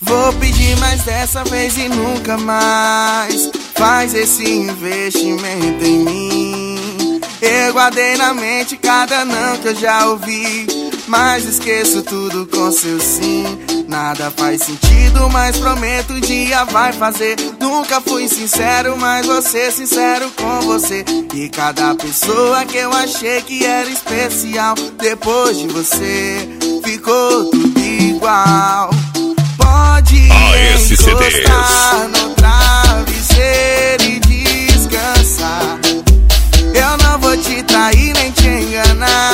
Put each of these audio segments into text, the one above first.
Vou pedir mais dessa vez e nunca mais. Faz esse investimento em mim. Eu guardei na mente cada não que eu já ouvi. Mas esqueço tudo com seu sim. Nada faz sentido, mas prometo um dia vai fazer. Nunca fui sincero, mas ser sincero com você. E cada pessoa que eu achei que era especial, depois de você, ficou tudo igual. Encostar no travesseiro e descansar. Eu não vou te trair nem te enganar.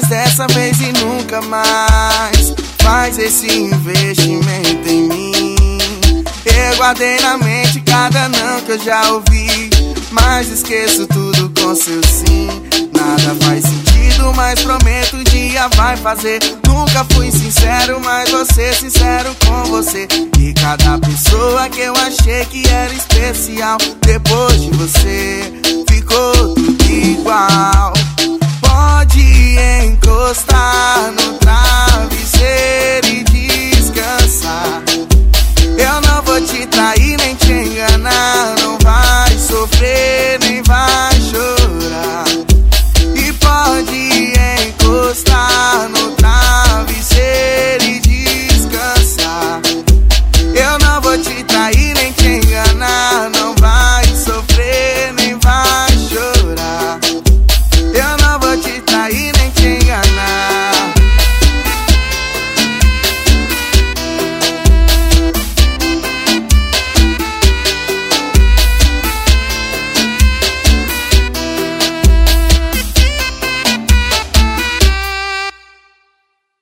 Mais dessa vez e nunca mais. Faz esse investimento em mim. Eu guardei na mente cada não que eu já ouvi. Mas esqueço tudo com seu sim. Nada faz sentido, mas prometo um dia vai fazer. Nunca fui sincero, mas ser sincero com você. E cada pessoa que eu achei que era especial, depois de você, ficou tudo igual.